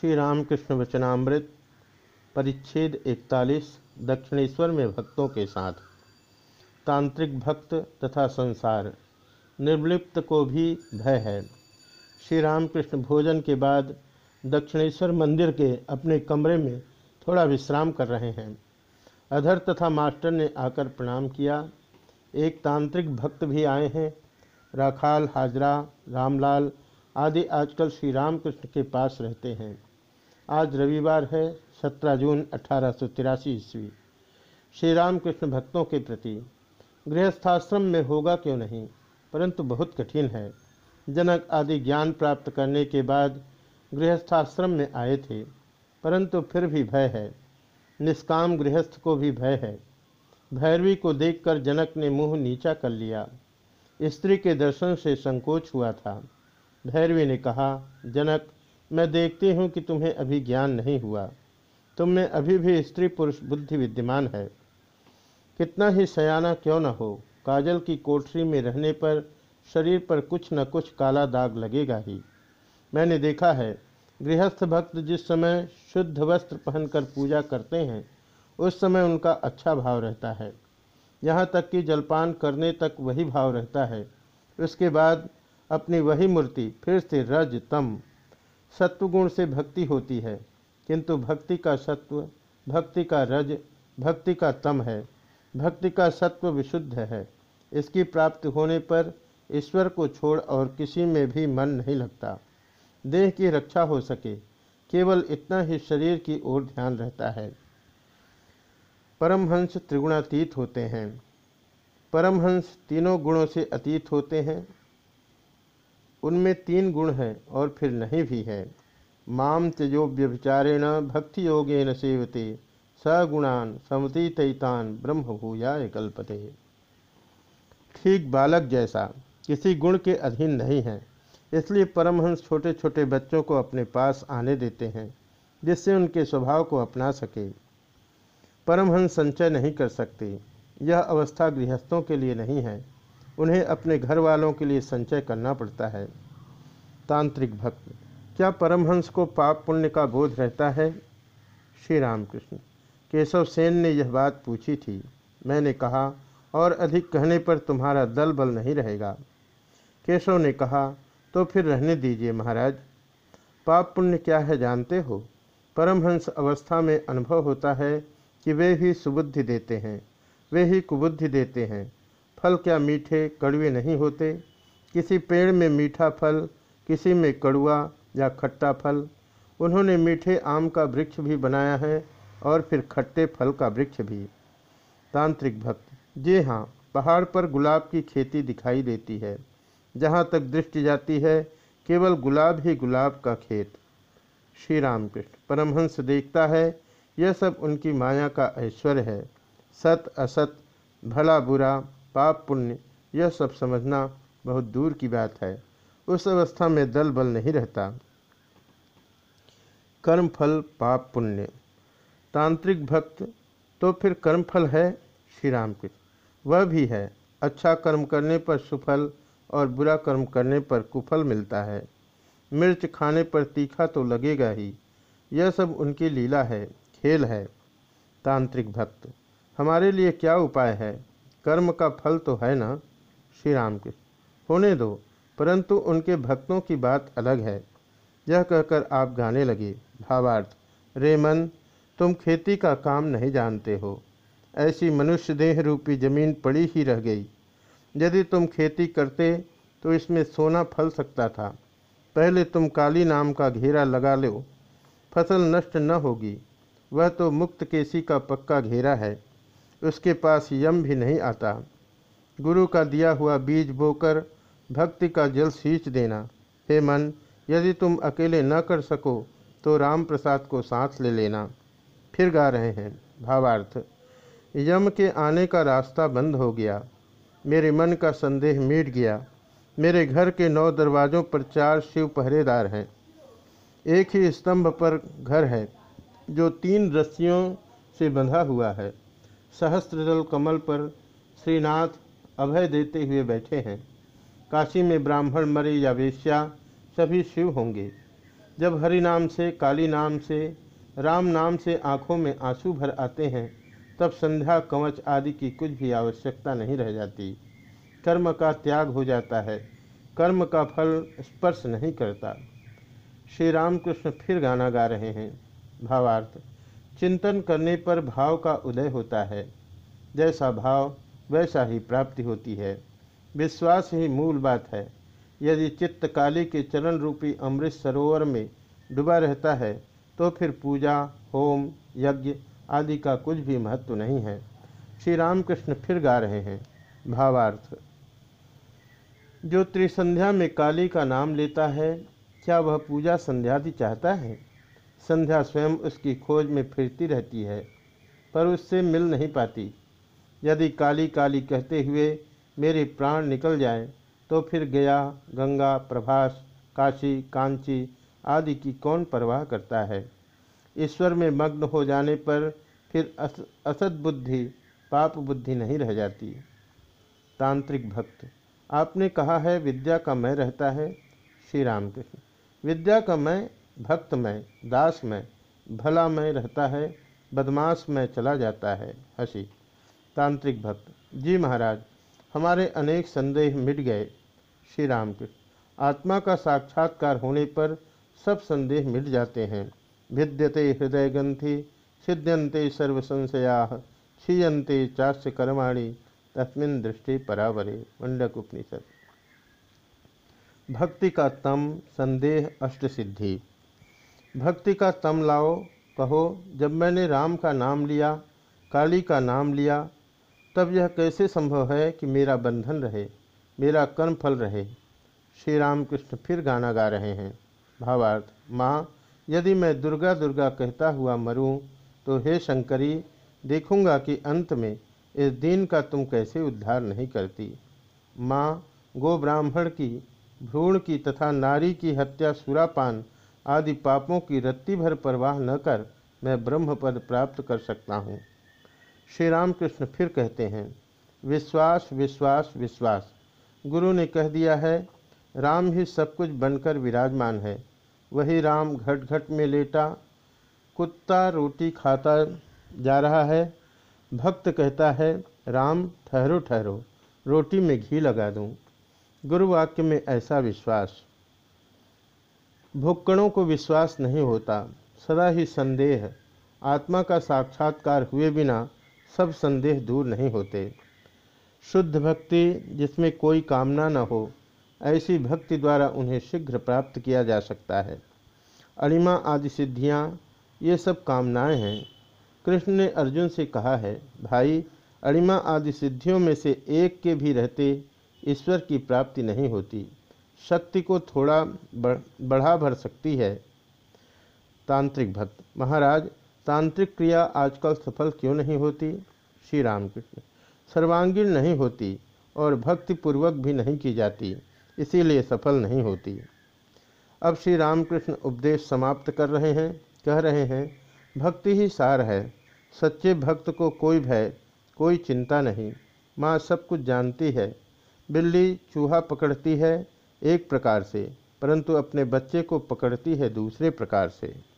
श्री रामकृष्ण वचनामृत, परिच्छेद 41 दक्षिणेश्वर में भक्तों के साथ। तांत्रिक भक्त तथा संसार, निर्लिप्त को भी भय है। श्री रामकृष्ण भोजन के बाद दक्षिणेश्वर मंदिर के अपने कमरे में थोड़ा विश्राम कर रहे हैं। अधर तथा मास्टर ने आकर प्रणाम किया। एक तांत्रिक भक्त भी आए हैं। राखाल, हाजरा, रामलाल आदि आजकल श्री रामकृष्ण के पास रहते हैं। आज रविवार है, सत्रह जून अठारह सौ तिरासी ईस्वी। श्री रामकृष्ण भक्तों के प्रति गृहस्थाश्रम में होगा क्यों नहीं, परंतु बहुत कठिन है। जनक आदि ज्ञान प्राप्त करने के बाद गृहस्थाश्रम में आए थे, परंतु फिर भी भय है। निष्काम गृहस्थ को भी भय है। भैरवी को देखकर जनक ने मुँह नीचा कर लिया। स्त्री के दर्शन से संकोच हुआ था। भैरवी ने कहा, जनक मैं देखती हूँ कि तुम्हें अभी ज्ञान नहीं हुआ। तुम में अभी भी स्त्री पुरुष बुद्धि विद्यमान है। कितना ही सयाना क्यों न हो, काजल की कोठरी में रहने पर शरीर पर कुछ न कुछ काला दाग लगेगा ही। मैंने देखा है, गृहस्थ भक्त जिस समय शुद्ध वस्त्र पहनकर पूजा करते हैं, उस समय उनका अच्छा भाव रहता है। यहाँ तक कि जलपान करने तक वही भाव रहता है। उसके बाद अपनी वही मूर्ति फिर से रज तम सत्वगुण से भक्ति होती है, किंतु भक्ति का सत्व, भक्ति का रज, भक्ति का तम है। भक्ति का सत्व विशुद्ध है। इसकी प्राप्ति होने पर ईश्वर को छोड़ और किसी में भी मन नहीं लगता। देह की रक्षा हो सके, केवल इतना ही शरीर की ओर ध्यान रहता है। परमहंस त्रिगुणातीत होते हैं। परमहंस तीनों गुणों से अतीत होते हैं। उनमें तीन गुण हैं और फिर नहीं भी है। माम त्यजो व्यभिचारेण भक्ति योगे न सेवते सगुणान समतीतान ब्रह्म भूयाय कल्पते। ठीक बालक जैसा, किसी गुण के अधीन नहीं है, इसलिए परमहंस छोटे छोटे बच्चों को अपने पास आने देते हैं, जिससे उनके स्वभाव को अपना सके। परमहंस संचय नहीं कर सकते, यह अवस्था गृहस्थों के लिए नहीं है। उन्हें अपने घर वालों के लिए संचय करना पड़ता है। तांत्रिक भक्त, क्या परमहंस को पाप पुण्य का बोध रहता है? श्री रामकृष्ण केशव सेन ने यह बात पूछी थी। मैंने कहा, और अधिक कहने पर तुम्हारा दल बल नहीं रहेगा। केशव ने कहा तो फिर रहने दीजिए महाराज। पाप पुण्य क्या है जानते हो? परमहंस अवस्था में अनुभव होता है कि वे ही सुबुद्धि देते हैं, वे ही कुबुद्धि देते हैं। फल क्या मीठे कड़वे नहीं होते? किसी पेड़ में मीठा फल, किसी में कड़ुआ या खट्टा फल। उन्होंने मीठे आम का वृक्ष भी बनाया है और फिर खट्टे फल का वृक्ष भी। तांत्रिक भक्त, जी हाँ पहाड़ पर गुलाब की खेती दिखाई देती है। जहाँ तक दृष्टि जाती है, केवल गुलाब ही गुलाब का खेत। श्री रामकृष्ण परमहंस देखता है, यह सब उनकी माया का ऐश्वर्य है। सत असत, भला बुरा पाप, पुण्य, यह सब समझना बहुत दूर की बात है। उस अवस्था में दल बल नहीं रहता। कर्म फल पाप, पुण्य। तांत्रिक भक्त तो फिर कर्म फल है श्री राम के वह भी है। अच्छा कर्म करने पर सुफल और बुरा कर्म करने पर कुफल मिलता है। मिर्च खाने पर तीखा तो लगेगा ही। यह सब उनकी लीला है, खेल है। तांत्रिक भक्त, हमारे लिए क्या उपाय है? कर्म का फल तो है ना? श्री राम के। होने दो, परंतु उनके भक्तों की बात अलग है। यह कहकर आप गाने लगे। भावार्थ, रे मन, तुम खेती का काम नहीं जानते हो। ऐसी मनुष्य देह रूपी ज़मीन पड़ी ही रह गई। यदि तुम खेती करते तो इसमें सोना फल सकता था। पहले तुम काली नाम का घेरा लगा लो। फ़सल नष्ट न होगी। वह तो मुक्त केसी का पक्का घेरा है। उसके पास यम भी नहीं आता। गुरु का दिया हुआ बीज बोकर भक्ति का जल सींच देना। हे मन, यदि तुम अकेले न कर सको तो राम प्रसाद को सांस ले लेना। फिर गा रहे हैं। भावार्थ, यम के आने का रास्ता बंद हो गया। मेरे मन का संदेह मिट गया। मेरे घर के नौ दरवाज़ों पर चार शिव पहरेदार हैं। एक ही स्तंभ पर घर है, जो तीन रस्सियों से बंधा हुआ है। सहस्त्रदल कमल पर श्रीनाथ अभय देते हुए बैठे हैं। काशी में ब्राह्मण मरे या वेश्या, सभी शिव होंगे। जब हरि नाम से, काली नाम से, राम नाम से आँखों में आँसू भर आते हैं, तब संध्या, कवच आदि की कुछ भी आवश्यकता नहीं रह जाती। कर्म का त्याग हो जाता है। कर्म का फल स्पर्श नहीं करता। श्री रामकृष्ण फिर गाना गा रहे हैं। भावार्थ चिंतन करने पर भाव का उदय होता है। जैसा भाव, वैसा ही प्राप्ति होती है। विश्वास ही मूल बात है। यदि चित्त काली के चरण रूपी अमृत सरोवर में डूबा रहता है तो फिर पूजा, होम, यज्ञ आदि का कुछ भी महत्व नहीं है। श्री रामकृष्ण फिर गा रहे हैं। भावार्थ। जो त्रिसंध्या में काली का नाम लेता है, क्या वह पूजा संध्यादि चाहता है? संध्या स्वयं उसकी खोज में फिरती रहती है पर उससे मिल नहीं पाती। यदि काली काली कहते हुए मेरे प्राण निकल जाए तो फिर गया गंगा प्रभास काशी कांची आदि की कौन परवाह करता है? ईश्वर में मग्न हो जाने पर फिर अस, असद बुद्धि पाप बुद्धि नहीं रह जाती। तांत्रिक भक्त आपने कहा है विद्या का मैं रहता है श्री राम कृष्ण विद्या का मैं भक्त में, दास में, भला में रहता है, बदमाश में चला जाता है, हसी। तांत्रिक भक्त, जी महाराज, हमारे अनेक संदेह मिट गए। श्री राम कृष्ण आत्मा का साक्षात्कार होने पर सब संदेह मिट जाते हैं। भिद्यते हृदय ग्रंथि सिद्ध्यंते सर्वसंशया क्षीयते चास्य कर्माणी, तस्मिन दृष्टि परावरे। मंडक उपनिषद। भक्ति का तम, संदेह अष्ट सिद्धि भक्ति का तम लाओ, कहो, जब मैंने राम का नाम लिया, काली का नाम लिया, तब यह कैसे संभव है कि मेरा बंधन रहे, मेरा कर्म फल रहे? श्री राम कृष्ण फिर गाना गा रहे हैं। भावार्थ, माँ, यदि मैं दुर्गा दुर्गा कहता हुआ मरूं तो हे शंकरी, देखूँगा कि अंत में इस दिन का तुम कैसे उद्धार नहीं करती। माँ, गो ब्राह्मण की, भ्रूण की तथा नारी की हत्या सुरापान आदि पापों की रत्ती भर परवाह न कर मैं ब्रह्म पद प्राप्त कर सकता हूँ। श्री रामकृष्ण फिर कहते हैं, विश्वास विश्वास विश्वास। गुरु ने कह दिया है, राम ही सब कुछ बनकर विराजमान है। वही राम घट घट में लेटा, कुत्ता रोटी खाता जा रहा है। भक्त कहता है, राम, ठहरो ठहरो, रोटी में घी लगा दूँ। गुरु वाक्य में ऐसा विश्वास। भुक्कड़ों को विश्वास नहीं होता, सदा ही संदेह। आत्मा का साक्षात्कार हुए बिना सब संदेह दूर नहीं होते। शुद्ध भक्ति जिसमें कोई कामना न हो, ऐसी भक्ति द्वारा उन्हें शीघ्र प्राप्त किया जा सकता है। अणिमा आदि सिद्धियाँ, ये सब कामनाएँ हैं। कृष्ण ने अर्जुन से कहा है, भाई, अणिमा आदि सिद्धियों में से एक के भी रहते ईश्वर की प्राप्ति नहीं होती। शक्ति को थोड़ा बढ़ा भर सकती है। तांत्रिक भक्त, महाराज, तांत्रिक क्रिया आजकल सफल क्यों नहीं होती? श्री रामकृष्ण सर्वांगीण नहीं होती और भक्तिपूर्वक भी नहीं की जाती, इसीलिए सफल नहीं होती। अब श्री रामकृष्ण उपदेश समाप्त कर रहे हैं, कह रहे हैं, भक्ति ही सार है, सच्चे भक्त को कोई भय, कोई चिंता नहीं, माँ सब कुछ जानती है, बिल्ली चूहा पकड़ती है एक प्रकार से परंतु अपने बच्चे को पकड़ती है दूसरे प्रकार से।